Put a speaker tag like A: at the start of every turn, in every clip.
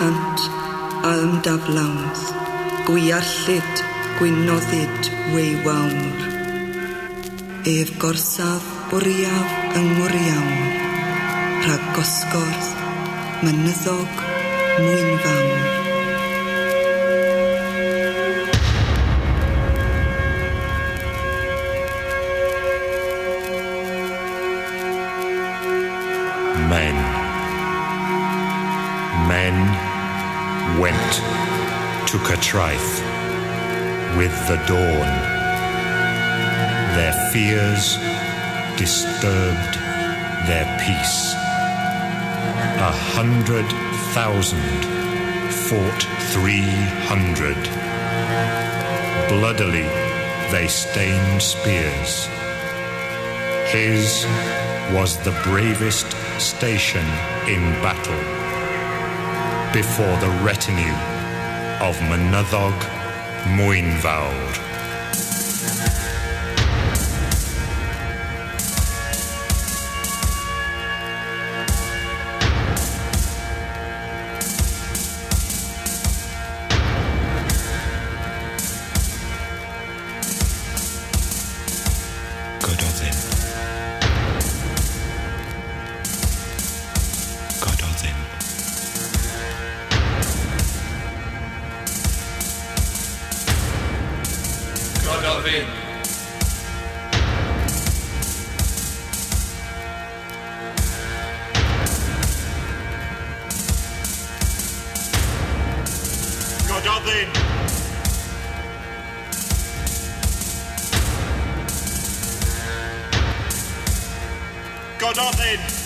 A: cant a ymdaflawns, gwyallid gwynoddid weiwawr. Ef gorsaf bwriaf yng ngwriawn, rhag gosgordd, mynyddog,
B: mwynfawr. Catraeth with the dawn. Their fears disturbed their peace. A hundred thousand fought three hundred. Bloodily they stained spears. His was the bravest station in battle before the retinue of Mynyddog Mwynfawr.
C: Gododdin! Gododdin.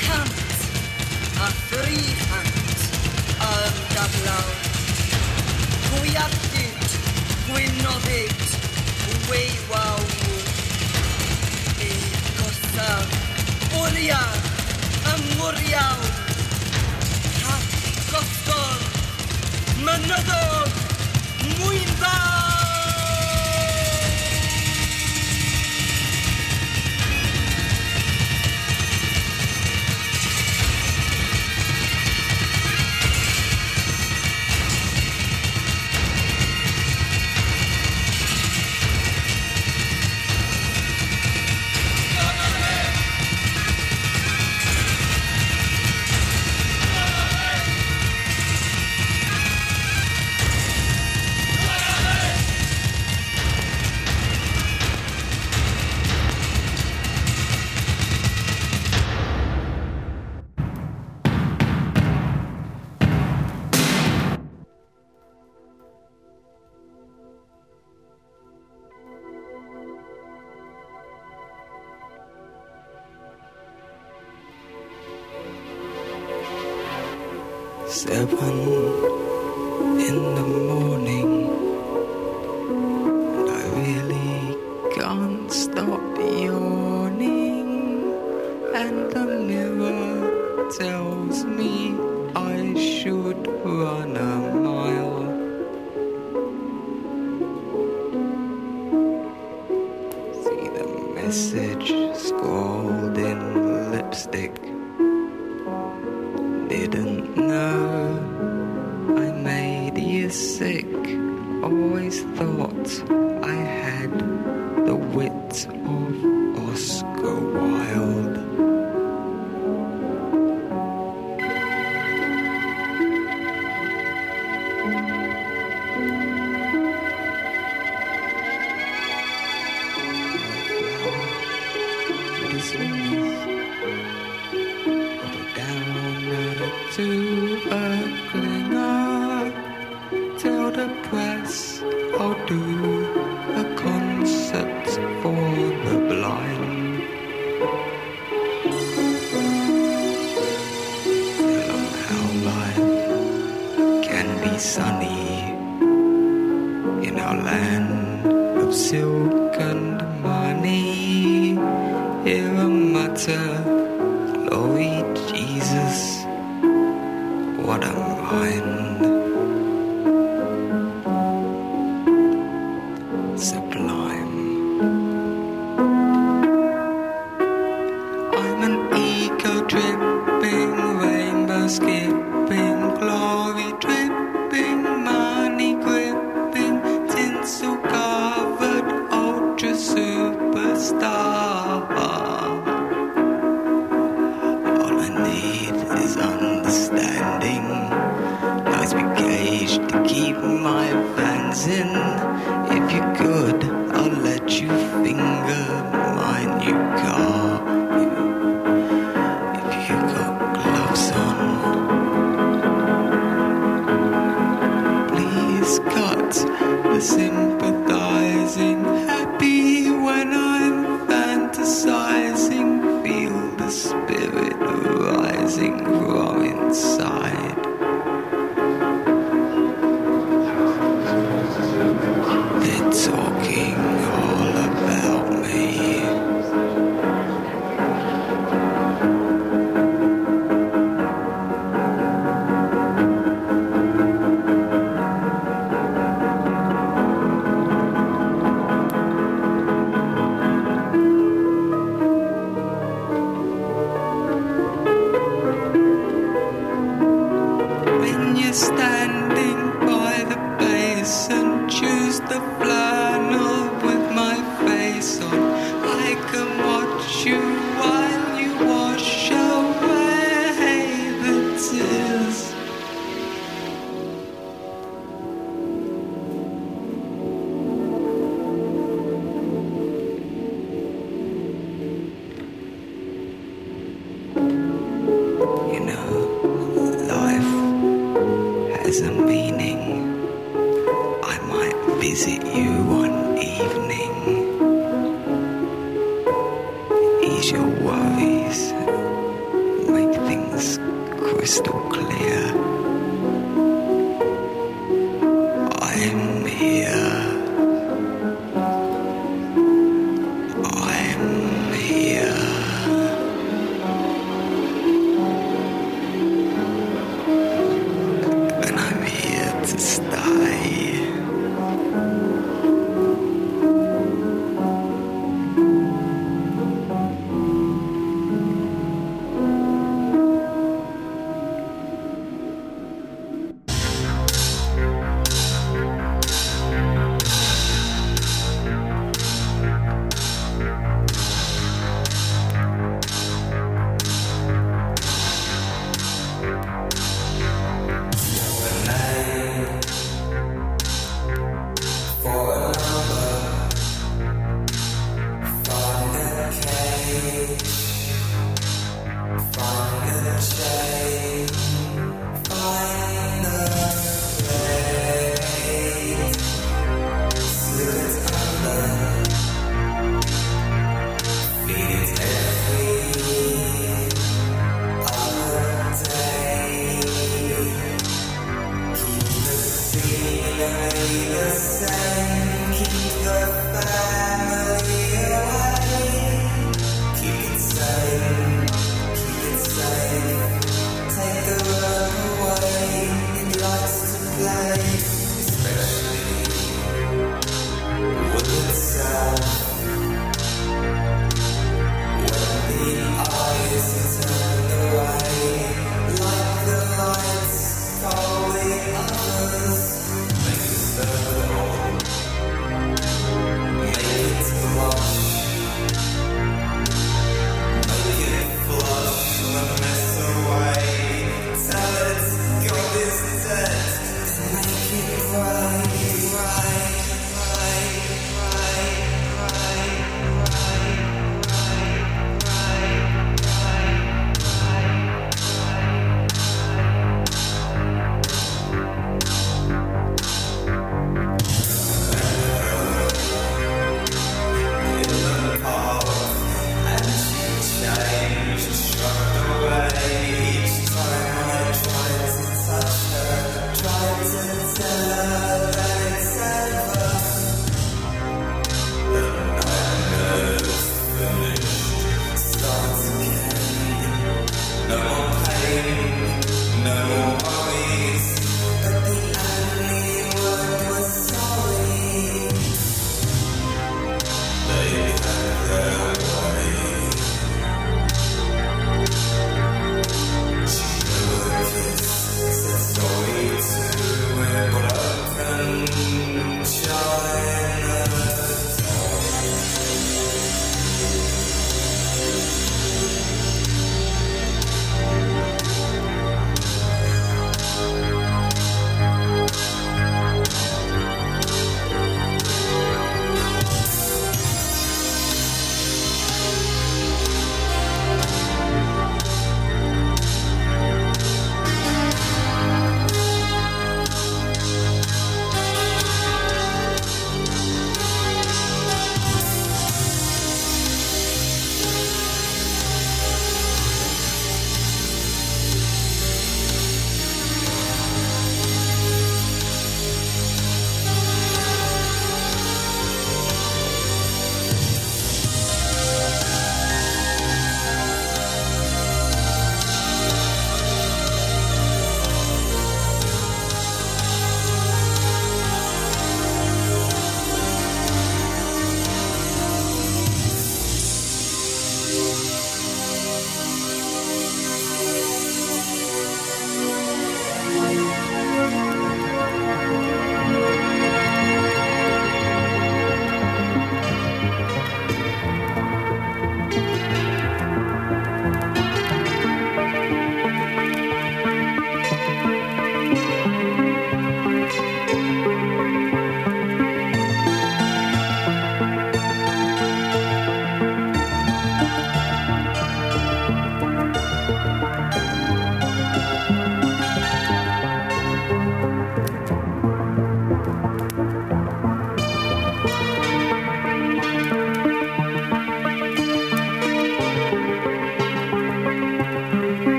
A: cant a thri chant yn dadlaw. Gwiardyd, gwynoddyd, weiwaw. Ei
D: gosaf, bwriad, ymwriaw. Cap gosgol, mynyddog, mwyn dda. stop yawning and the mirror tells me I should run a mile. See the message score. supply.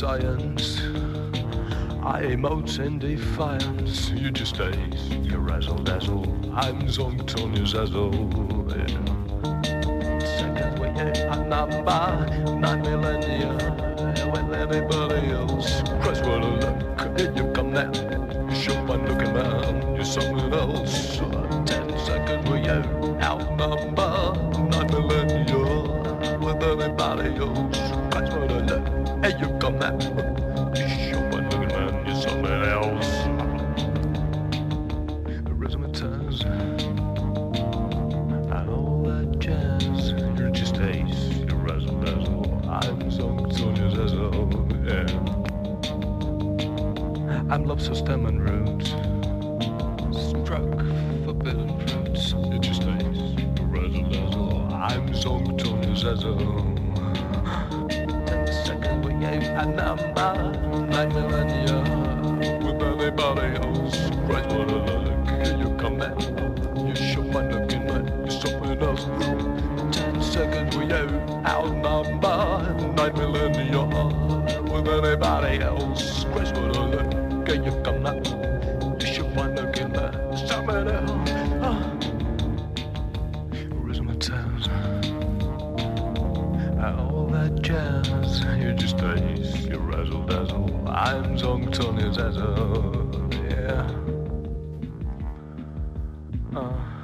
E: science. I emote in defiance. You just ace your razzle dazzle. I'm Zongtonia Zazzle. Yeah. Second we ate a number, nine millennia. When everybody else cries, a look, here you come now. You should one looking man, you're something else. Ten Ten second we out, outnumber, nine millennia. With everybody else that.
F: 嗯。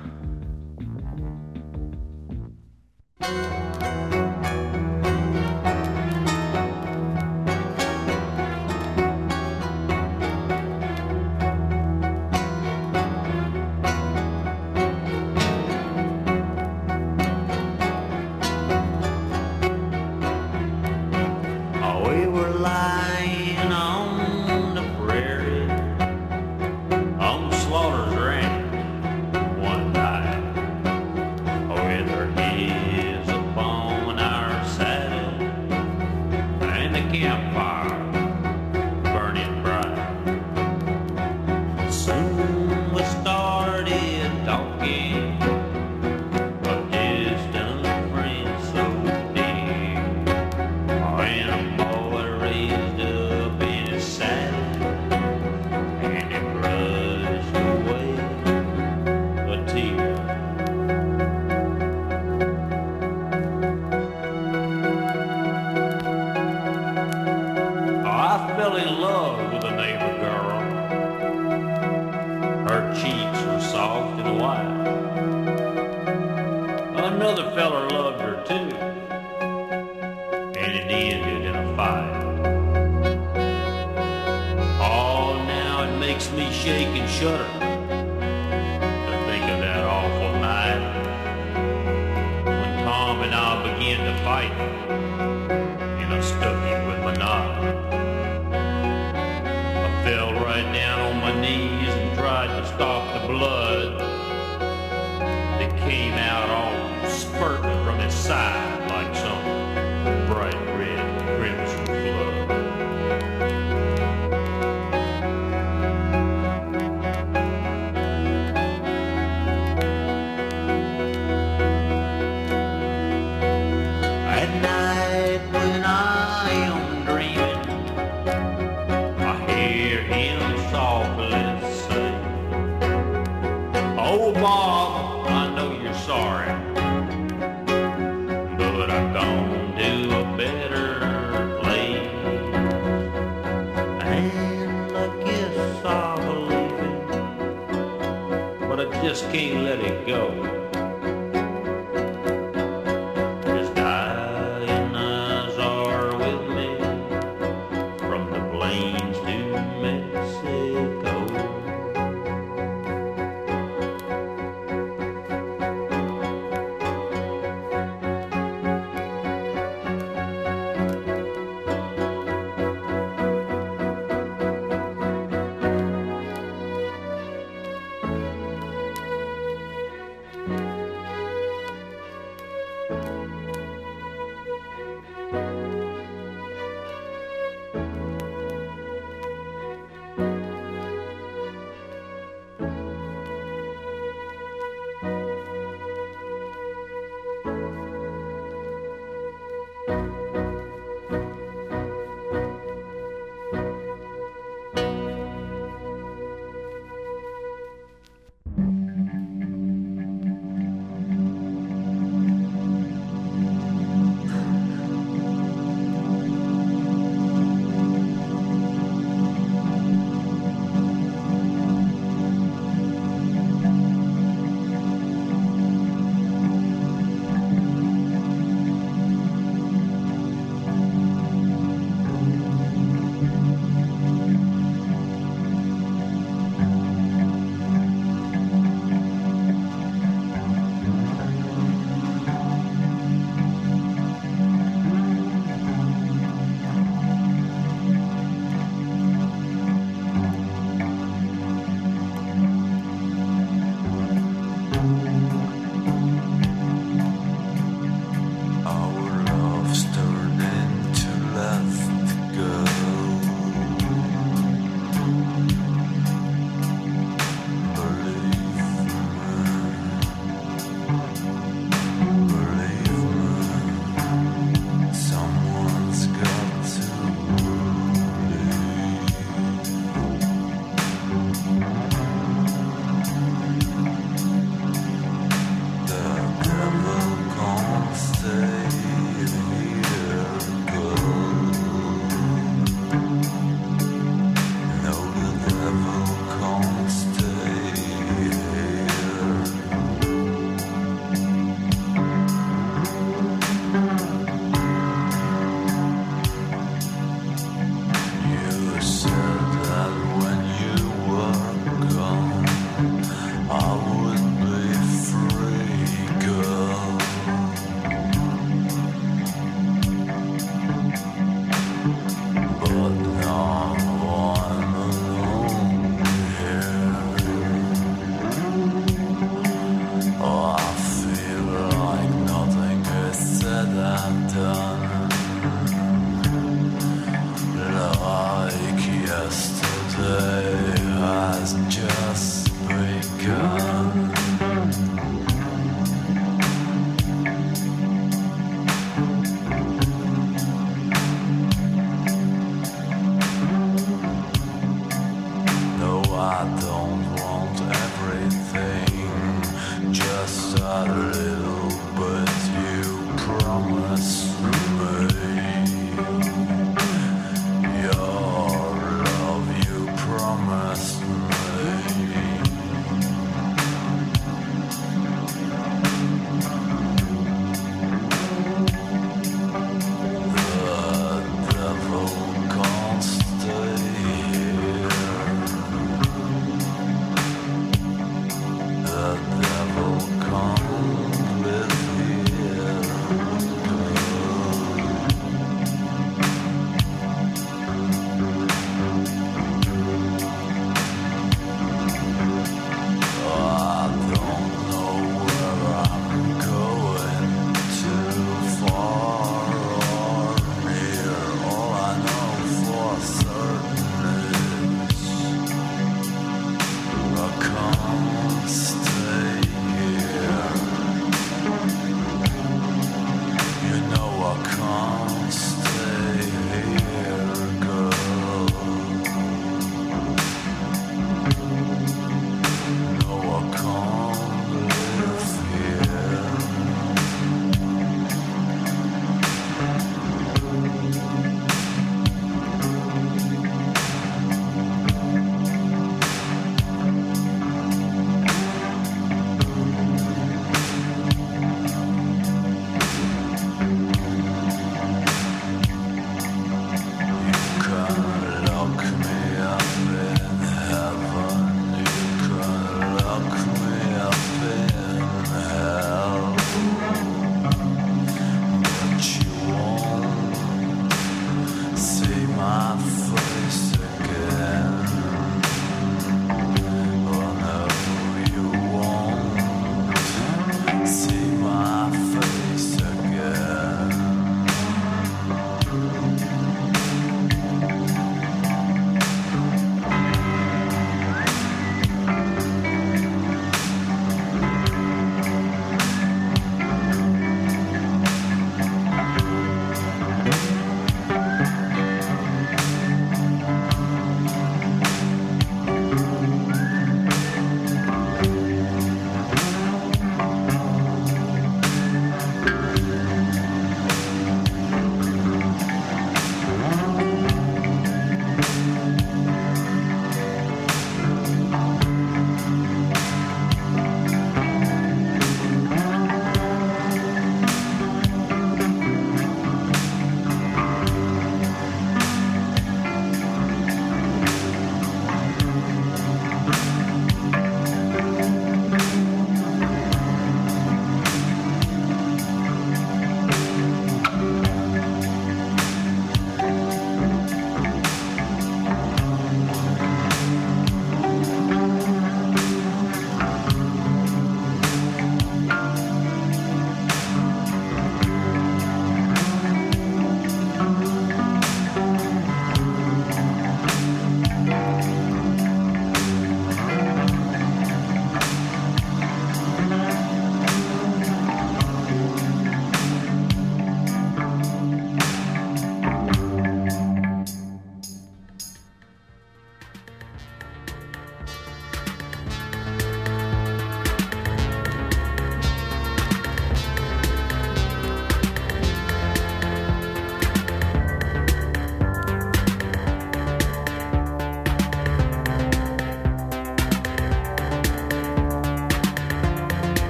F: makes me shake and shudder to think of that awful night when Tom and I began to fight and I stuck him with my knot. I fell right down on my knees and tried to stop the blood.